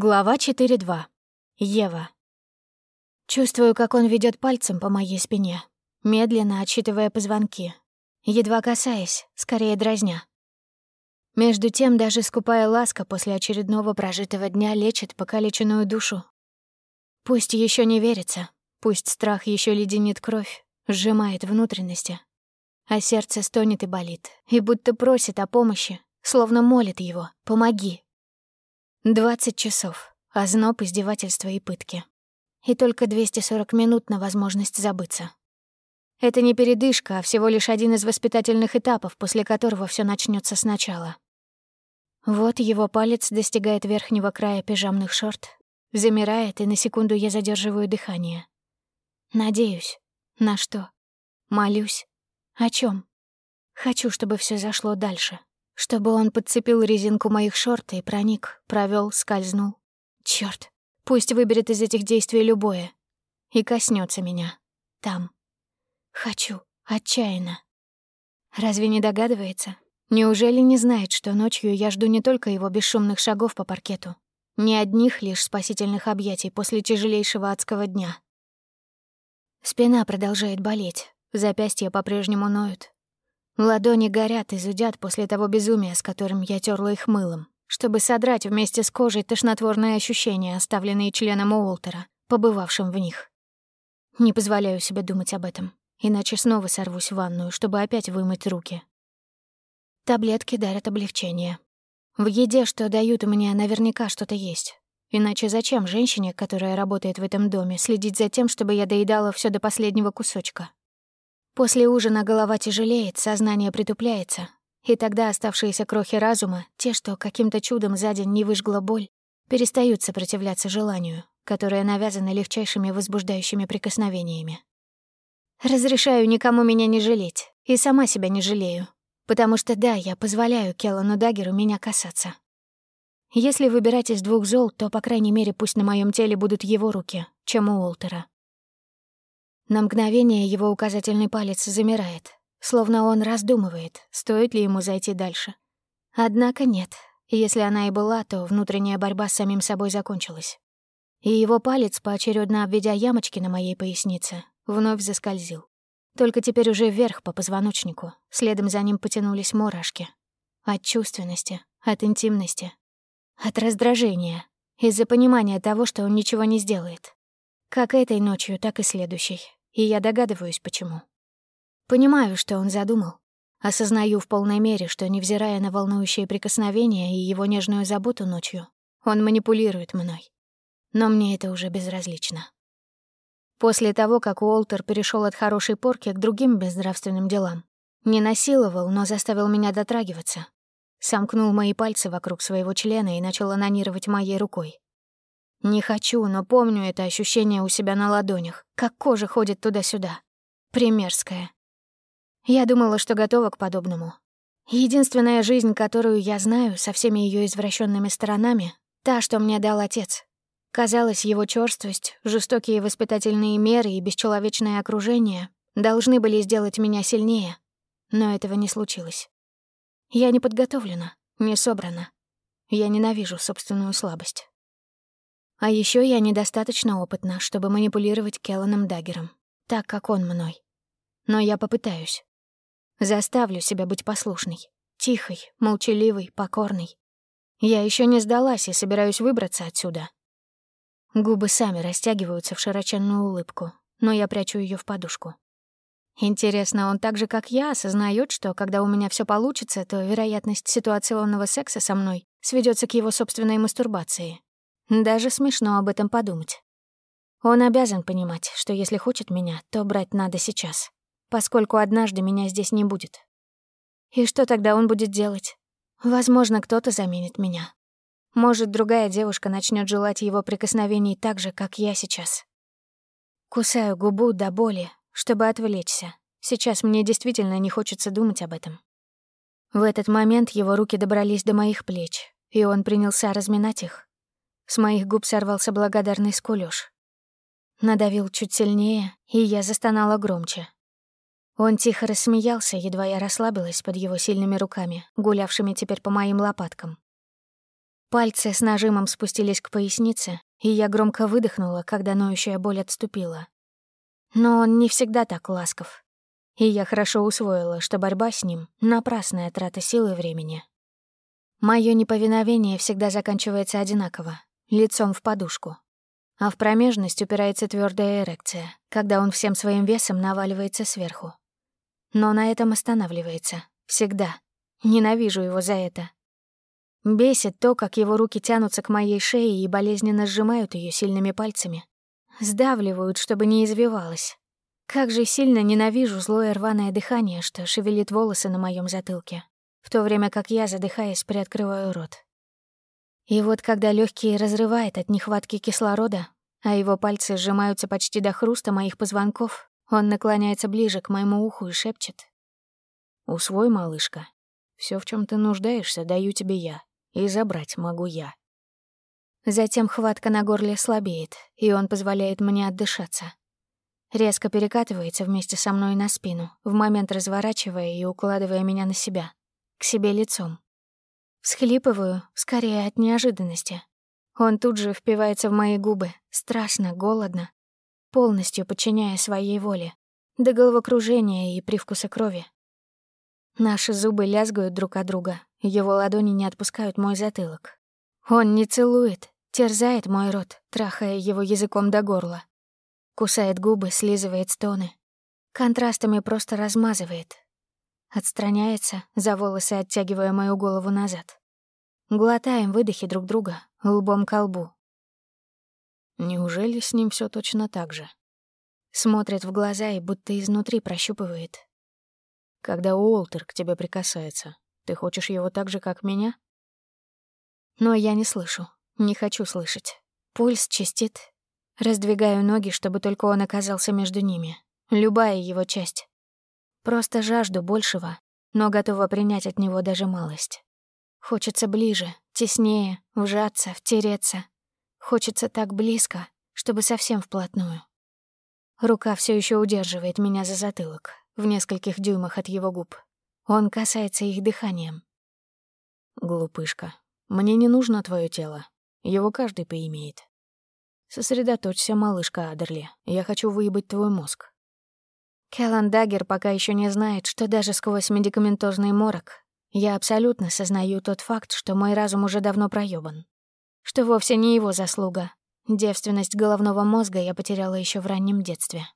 Глава 4.2. Ева. Чувствую, как он ведет пальцем по моей спине, медленно отсчитывая позвонки, едва касаясь, скорее дразня. Между тем, даже скупая ласка после очередного прожитого дня лечит покалеченную душу. Пусть еще не верится, пусть страх еще леденит кровь, сжимает внутренности, а сердце стонет и болит, и будто просит о помощи, словно молит его «помоги, Двадцать часов, озноб, издевательства и пытки. И только 240 минут на возможность забыться. Это не передышка, а всего лишь один из воспитательных этапов, после которого все начнется сначала. Вот его палец достигает верхнего края пижамных шорт, замирает, и на секунду я задерживаю дыхание. Надеюсь. На что? Молюсь. О чем? Хочу, чтобы все зашло дальше чтобы он подцепил резинку моих шорт и проник, провел, скользнул. Черт, пусть выберет из этих действий любое и коснется меня. Там. Хочу. Отчаянно. Разве не догадывается? Неужели не знает, что ночью я жду не только его бесшумных шагов по паркету, не одних лишь спасительных объятий после тяжелейшего адского дня? Спина продолжает болеть, запястья по-прежнему ноют, Ладони горят и зудят после того безумия, с которым я терла их мылом, чтобы содрать вместе с кожей тошнотворные ощущения, оставленные членом Уолтера, побывавшим в них. Не позволяю себе думать об этом, иначе снова сорвусь в ванную, чтобы опять вымыть руки. Таблетки дарят облегчение. В еде, что дают, меня наверняка что-то есть. Иначе зачем женщине, которая работает в этом доме, следить за тем, чтобы я доедала все до последнего кусочка? После ужина голова тяжелеет, сознание притупляется, и тогда оставшиеся крохи разума, те, что каким-то чудом за день не выжгла боль, перестают сопротивляться желанию, которое навязано легчайшими возбуждающими прикосновениями. Разрешаю никому меня не жалеть, и сама себя не жалею, потому что да, я позволяю Келлану Даггеру меня касаться. Если выбирать из двух зол, то, по крайней мере, пусть на моем теле будут его руки, чем у Уолтера. На мгновение его указательный палец замирает, словно он раздумывает, стоит ли ему зайти дальше. Однако нет. Если она и была, то внутренняя борьба с самим собой закончилась. И его палец, поочередно обведя ямочки на моей пояснице, вновь заскользил. Только теперь уже вверх по позвоночнику, следом за ним потянулись мурашки. От чувственности, от интимности, от раздражения, из-за понимания того, что он ничего не сделает. Как этой ночью, так и следующей и я догадываюсь, почему. Понимаю, что он задумал. Осознаю в полной мере, что, невзирая на волнующие прикосновения и его нежную заботу ночью, он манипулирует мной. Но мне это уже безразлично. После того, как Уолтер перешел от хорошей порки к другим безнравственным делам, не насиловал, но заставил меня дотрагиваться, сомкнул мои пальцы вокруг своего члена и начал анонировать моей рукой. Не хочу, но помню это ощущение у себя на ладонях, как кожа ходит туда-сюда. Примерская. Я думала, что готова к подобному. Единственная жизнь, которую я знаю, со всеми ее извращенными сторонами, та, что мне дал отец. Казалось, его черствость, жестокие воспитательные меры и бесчеловечное окружение должны были сделать меня сильнее, но этого не случилось. Я не подготовлена, не собрана. Я ненавижу собственную слабость. А еще я недостаточно опытна, чтобы манипулировать Келланом Даггером, так как он мной. Но я попытаюсь. Заставлю себя быть послушной, тихой, молчаливой, покорной. Я еще не сдалась и собираюсь выбраться отсюда. Губы сами растягиваются в широченную улыбку, но я прячу ее в подушку. Интересно, он так же, как я, осознает, что когда у меня все получится, то вероятность ситуационного секса со мной сведется к его собственной мастурбации. Даже смешно об этом подумать. Он обязан понимать, что если хочет меня, то брать надо сейчас, поскольку однажды меня здесь не будет. И что тогда он будет делать? Возможно, кто-то заменит меня. Может, другая девушка начнет желать его прикосновений так же, как я сейчас. Кусаю губу до боли, чтобы отвлечься. Сейчас мне действительно не хочется думать об этом. В этот момент его руки добрались до моих плеч, и он принялся разминать их, с моих губ сорвался благодарный скулёж. Надавил чуть сильнее, и я застонала громче. Он тихо рассмеялся, едва я расслабилась под его сильными руками, гулявшими теперь по моим лопаткам. Пальцы с нажимом спустились к пояснице, и я громко выдохнула, когда ноющая боль отступила. Но он не всегда так ласков. И я хорошо усвоила, что борьба с ним — напрасная трата силы и времени. Моё неповиновение всегда заканчивается одинаково, лицом в подушку. А в промежность упирается твердая эрекция, когда он всем своим весом наваливается сверху. Но на этом останавливается. Всегда. Ненавижу его за это. Бесит то, как его руки тянутся к моей шее и болезненно сжимают ее сильными пальцами. Сдавливают, чтобы не извивалась. Как же сильно ненавижу злое рваное дыхание, что шевелит волосы на моем затылке, в то время как я, задыхаясь, приоткрываю рот. И вот когда легкие разрывает от нехватки кислорода, а его пальцы сжимаются почти до хруста моих позвонков, он наклоняется ближе к моему уху и шепчет. «Усвой, малышка. Все, в чем ты нуждаешься, даю тебе я и забрать могу я. Затем хватка на горле слабеет, и он позволяет мне отдышаться. Резко перекатывается вместе со мной на спину, в момент разворачивая и укладывая меня на себя, к себе лицом. Всхлипываю, скорее от неожиданности. Он тут же впивается в мои губы, страшно, голодно, полностью подчиняя своей воле, до головокружения и привкуса крови. Наши зубы лязгают друг от друга, его ладони не отпускают мой затылок. Он не целует, терзает мой рот, трахая его языком до горла. Кусает губы, слизывает стоны. Контрастами просто размазывает. Отстраняется, за волосы оттягивая мою голову назад. Глотаем выдохи друг друга, лбом к лбу. Неужели с ним все точно так же? Смотрит в глаза и будто изнутри прощупывает, когда Уолтер к тебе прикасается, ты хочешь его так же, как меня? Но я не слышу, не хочу слышать. Пульс чистит. Раздвигаю ноги, чтобы только он оказался между ними. Любая его часть. Просто жажду большего, но готова принять от него даже малость. Хочется ближе, теснее, вжаться, втереться. Хочется так близко, чтобы совсем вплотную. Рука все еще удерживает меня за затылок, в нескольких дюймах от его губ. Он касается их дыханием. «Глупышка, мне не нужно твое тело. Его каждый поимеет. Сосредоточься, малышка Адерли. Я хочу выебать твой мозг». Келлан Даггер пока еще не знает, что даже сквозь медикаментозный морок я абсолютно сознаю тот факт, что мой разум уже давно проебан. Что вовсе не его заслуга. Девственность головного мозга я потеряла еще в раннем детстве.